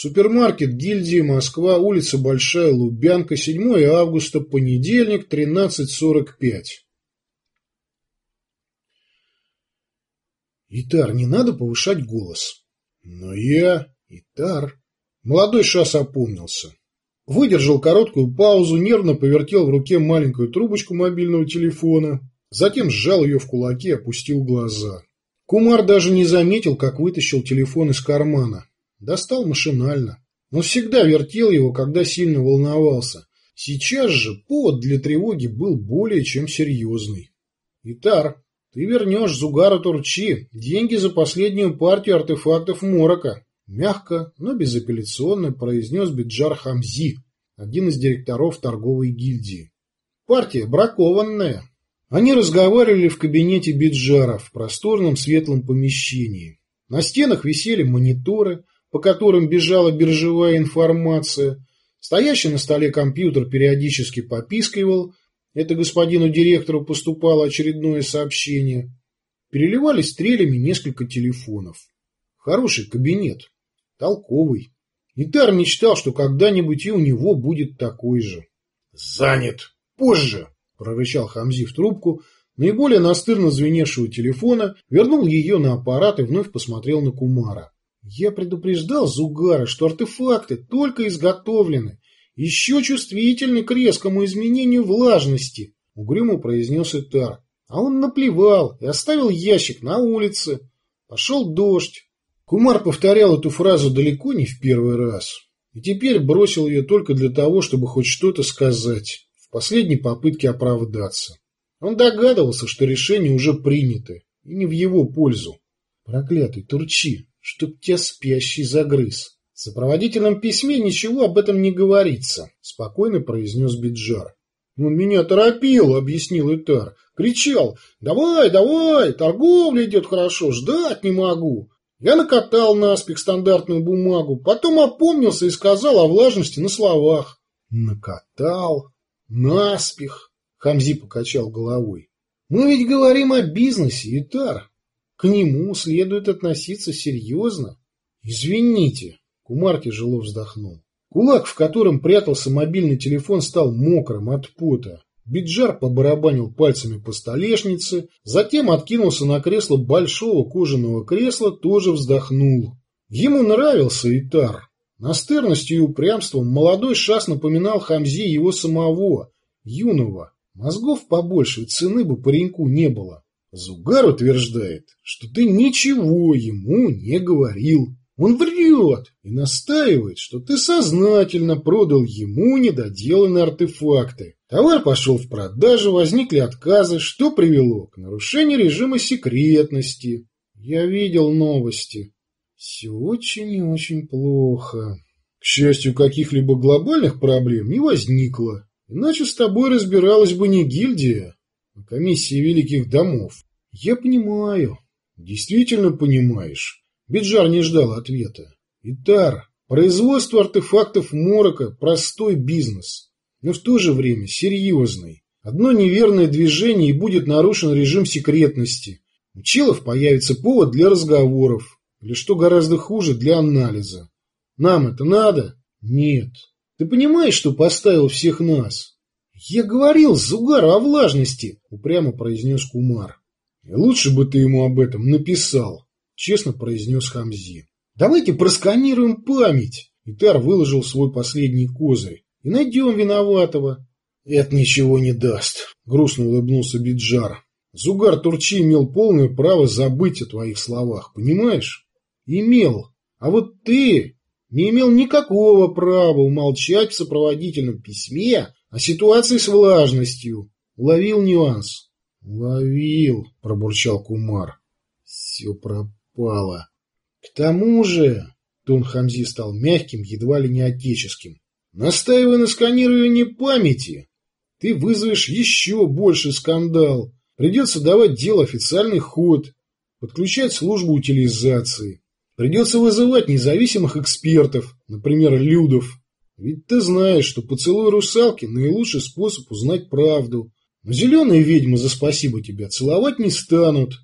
Супермаркет гильдии Москва, улица Большая Лубянка, 7 августа, понедельник, 13.45. Итар, не надо повышать голос. Но я... Итар... Молодой шас опомнился. Выдержал короткую паузу, нервно повертел в руке маленькую трубочку мобильного телефона, затем сжал ее в кулаки и опустил глаза. Кумар даже не заметил, как вытащил телефон из кармана. Достал машинально. Он всегда вертел его, когда сильно волновался. Сейчас же повод для тревоги был более чем серьезный. «Итар, ты вернешь Зугару Турчи деньги за последнюю партию артефактов Морока», мягко, но безапелляционно произнес Биджар Хамзи, один из директоров торговой гильдии. «Партия бракованная». Они разговаривали в кабинете Биджара в просторном светлом помещении. На стенах висели мониторы, по которым бежала биржевая информация. Стоящий на столе компьютер периодически попискивал. Это господину директору поступало очередное сообщение. Переливались стрелями несколько телефонов. Хороший кабинет. Толковый. Итар мечтал, что когда-нибудь и у него будет такой же. «Занят! Позже!» – прорычал Хамзи в трубку, наиболее настырно звеневшего телефона, вернул ее на аппарат и вновь посмотрел на Кумара. Я предупреждал Зугара, что артефакты только изготовлены, еще чувствительны к резкому изменению влажности, угрюмо произнес Итар. А он наплевал и оставил ящик на улице. Пошел дождь. Кумар повторял эту фразу далеко не в первый раз. И теперь бросил ее только для того, чтобы хоть что-то сказать, в последней попытке оправдаться. Он догадывался, что решение уже принято, и не в его пользу. Проклятый Турчи, чтоб тебя спящий загрыз. В сопроводительном письме ничего об этом не говорится, спокойно произнес Биджар. Он меня торопил, объяснил Итар. Кричал, давай, давай, торговля идет хорошо, ждать не могу. Я накатал наспех стандартную бумагу, потом опомнился и сказал о влажности на словах. Накатал, наспех, Хамзи покачал головой. Мы ведь говорим о бизнесе, Итар. К нему следует относиться серьезно. Извините, Кумар тяжело вздохнул. Кулак, в котором прятался мобильный телефон, стал мокрым от пота. Биджар побарабанил пальцами по столешнице, затем откинулся на кресло большого кожаного кресла, тоже вздохнул. Ему нравился Итар. Настырностью и упрямством молодой шас напоминал Хамзи его самого, юного. Мозгов побольше, цены бы пареньку не было. Зугар утверждает, что ты ничего ему не говорил. Он врет и настаивает, что ты сознательно продал ему недоделанные артефакты. Товар пошел в продажу, возникли отказы, что привело к нарушению режима секретности. Я видел новости. Все очень и очень плохо. К счастью, каких-либо глобальных проблем не возникло. Иначе с тобой разбиралась бы не гильдия, комиссии великих домов. Я понимаю. Действительно понимаешь. Биджар не ждал ответа. Итар, производство артефактов Морока – простой бизнес, но в то же время серьезный. Одно неверное движение и будет нарушен режим секретности. У Челов появится повод для разговоров, или что гораздо хуже, для анализа. Нам это надо? Нет. Ты понимаешь, что поставил всех нас? «Я говорил Зугару о влажности», — упрямо произнес Кумар. «Лучше бы ты ему об этом написал», — честно произнес Хамзи. «Давайте просканируем память». Итар выложил свой последний козырь. «И найдем виноватого». «Это ничего не даст», — грустно улыбнулся Биджар. «Зугар Турчи имел полное право забыть о твоих словах, понимаешь?» «Имел. А вот ты не имел никакого права умолчать в сопроводительном письме о ситуации с влажностью. Ловил нюанс. Ловил, пробурчал Кумар. Все пропало. К тому же, тон Хамзи стал мягким, едва ли не отеческим. Настаивая на сканировании памяти, ты вызовешь еще больше скандал. Придется давать дело официальный ход, подключать службу утилизации. Придется вызывать независимых экспертов, например, Людов, ведь ты знаешь, что поцелуй русалки – наилучший способ узнать правду. Но зеленые ведьмы за спасибо тебя целовать не станут.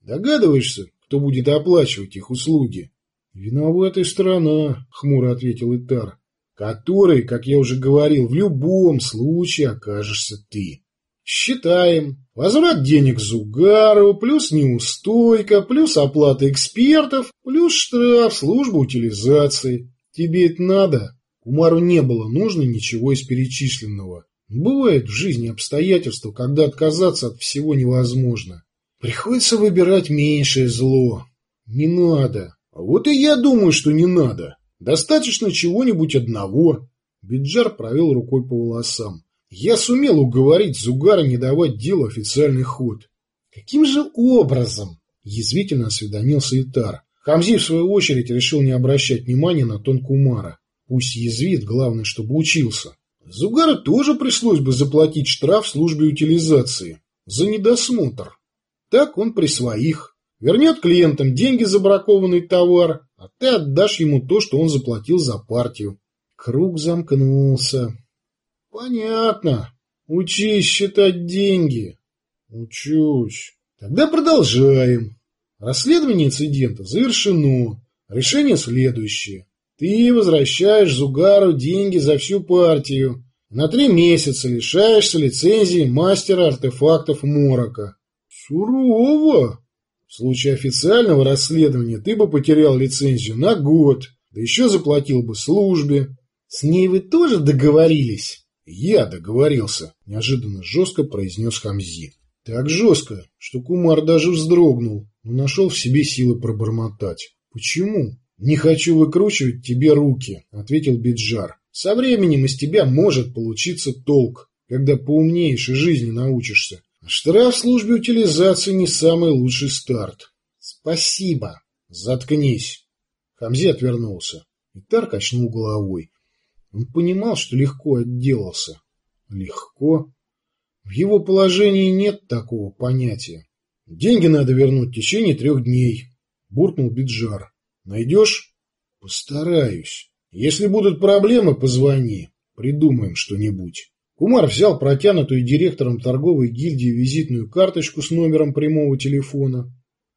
Догадываешься, кто будет оплачивать их услуги? Виноватая сторона, хмуро ответил Итар, который, как я уже говорил, в любом случае окажешься ты. Считаем. Возврат денег Зугару, плюс неустойка, плюс оплата экспертов, плюс штраф, служба утилизации. Тебе это надо? Кумару не было нужно ничего из перечисленного. Бывают в жизни обстоятельства, когда отказаться от всего невозможно. Приходится выбирать меньшее зло. Не надо. А вот и я думаю, что не надо. Достаточно чего-нибудь одного. Биджар провел рукой по волосам. Я сумел уговорить Зугара не давать делу официальный ход. Каким же образом? Язвительно осведомился Итар. Хамзи, в свою очередь, решил не обращать внимания на тон Кумара. Пусть язвит, главное, чтобы учился. Зугару тоже пришлось бы заплатить штраф службе утилизации за недосмотр. Так он при своих. Вернет клиентам деньги за бракованный товар, а ты отдашь ему то, что он заплатил за партию. Круг замкнулся. Понятно. Учись считать деньги. Учусь. Тогда продолжаем. Расследование инцидента завершено. Решение следующее. Ты возвращаешь Зугару деньги за всю партию. На три месяца лишаешься лицензии мастера артефактов Морока. Сурово. В случае официального расследования ты бы потерял лицензию на год, да еще заплатил бы службе. С ней вы тоже договорились? «Я договорился», – неожиданно жестко произнес Хамзи. Так жестко, что Кумар даже вздрогнул, но нашел в себе силы пробормотать. «Почему?» «Не хочу выкручивать тебе руки», – ответил Биджар. «Со временем из тебя может получиться толк, когда поумнеешь и жизни научишься. Штраф в службе утилизации не самый лучший старт». «Спасибо». «Заткнись». Хамзи отвернулся. Итар качнул головой. Он понимал, что легко отделался. Легко? В его положении нет такого понятия. Деньги надо вернуть в течение трех дней, буркнул Биджар. Найдешь? Постараюсь. Если будут проблемы, позвони. Придумаем что-нибудь. Кумар взял протянутую директором торговой гильдии визитную карточку с номером прямого телефона,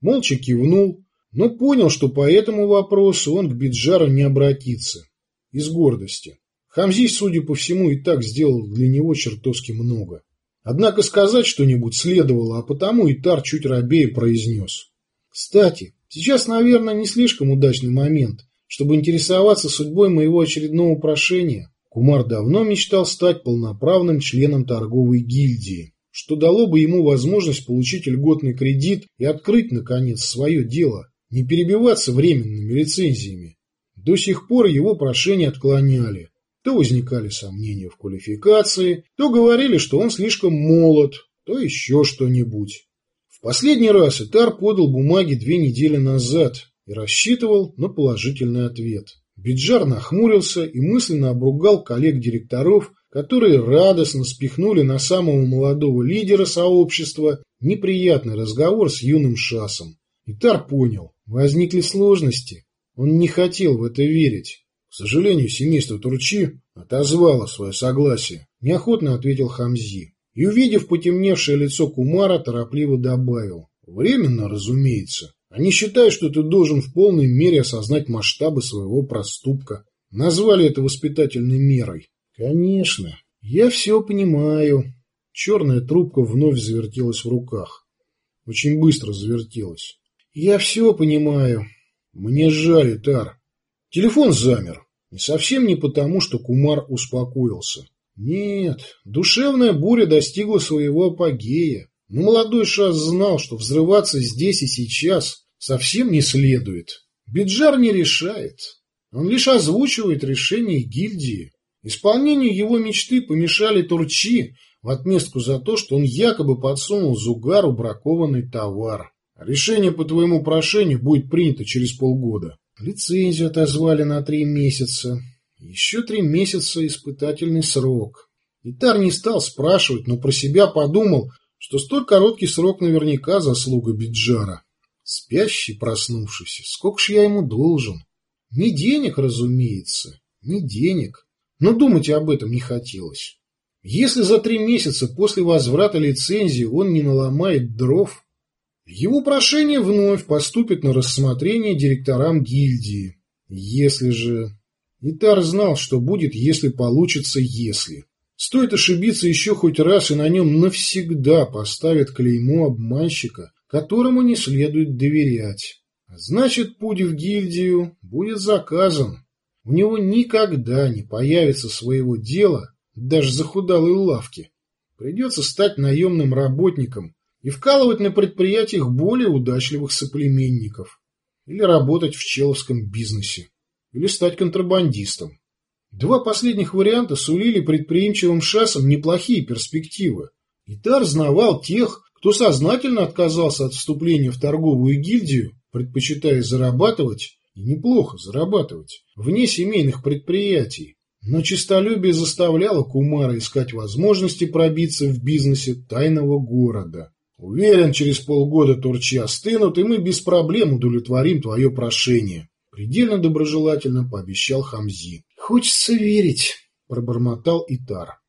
молча кивнул, но понял, что по этому вопросу он к Биджару не обратится из гордости. Хамзи, судя по всему, и так сделал для него чертовски много. Однако сказать что-нибудь следовало, а потому Итар чуть робея произнес. «Кстати, сейчас, наверное, не слишком удачный момент, чтобы интересоваться судьбой моего очередного прошения. Кумар давно мечтал стать полноправным членом торговой гильдии, что дало бы ему возможность получить льготный кредит и открыть, наконец, свое дело, не перебиваться временными лицензиями. До сих пор его прошения отклоняли. То возникали сомнения в квалификации, то говорили, что он слишком молод, то еще что-нибудь. В последний раз Итар подал бумаги две недели назад и рассчитывал на положительный ответ. Биджар нахмурился и мысленно обругал коллег-директоров, которые радостно спихнули на самого молодого лидера сообщества неприятный разговор с юным шасом. Итар понял, возникли сложности. Он не хотел в это верить. К сожалению, семейство Турчи отозвало свое согласие, неохотно ответил Хамзи. И, увидев потемневшее лицо Кумара, торопливо добавил. Временно, разумеется. Они считают, что ты должен в полной мере осознать масштабы своего проступка. Назвали это воспитательной мерой. Конечно, я все понимаю. Черная трубка вновь завертелась в руках. Очень быстро завертелась. Я все понимаю. Мне жаль, Итар. Телефон замер. И совсем не потому, что Кумар успокоился. Нет, душевная буря достигла своего апогея. Но молодой Шас знал, что взрываться здесь и сейчас совсем не следует. Биджар не решает. Он лишь озвучивает решение гильдии. Исполнению его мечты помешали турчи в отместку за то, что он якобы подсунул Зугару бракованный товар. Решение по твоему прошению будет принято через полгода. Лицензию отозвали на три месяца. Еще три месяца испытательный срок. Итар не стал спрашивать, но про себя подумал, что столь короткий срок наверняка заслуга Биджара. Спящий, проснувшийся, сколько ж я ему должен? Не денег, разумеется, не денег. Но думать об этом не хотелось. Если за три месяца после возврата лицензии он не наломает дров, Его прошение вновь поступит на рассмотрение директорам гильдии. Если же... Итар знал, что будет, если получится «если». Стоит ошибиться еще хоть раз, и на нем навсегда поставят клеймо обманщика, которому не следует доверять. Значит, путь в гильдию будет заказан. У него никогда не появится своего дела, даже захудалой лавки. Придется стать наемным работником и вкалывать на предприятиях более удачливых соплеменников. Или работать в человском бизнесе. Или стать контрабандистом. Два последних варианта сулили предприимчивым шасам неплохие перспективы. Итар знавал тех, кто сознательно отказался от вступления в торговую гильдию, предпочитая зарабатывать, и неплохо зарабатывать, вне семейных предприятий. Но честолюбие заставляло Кумара искать возможности пробиться в бизнесе тайного города. Уверен, через полгода турчи остынут, и мы без проблем удовлетворим твое прошение. Предельно доброжелательно пообещал Хамзи. Хочется верить, пробормотал Итар.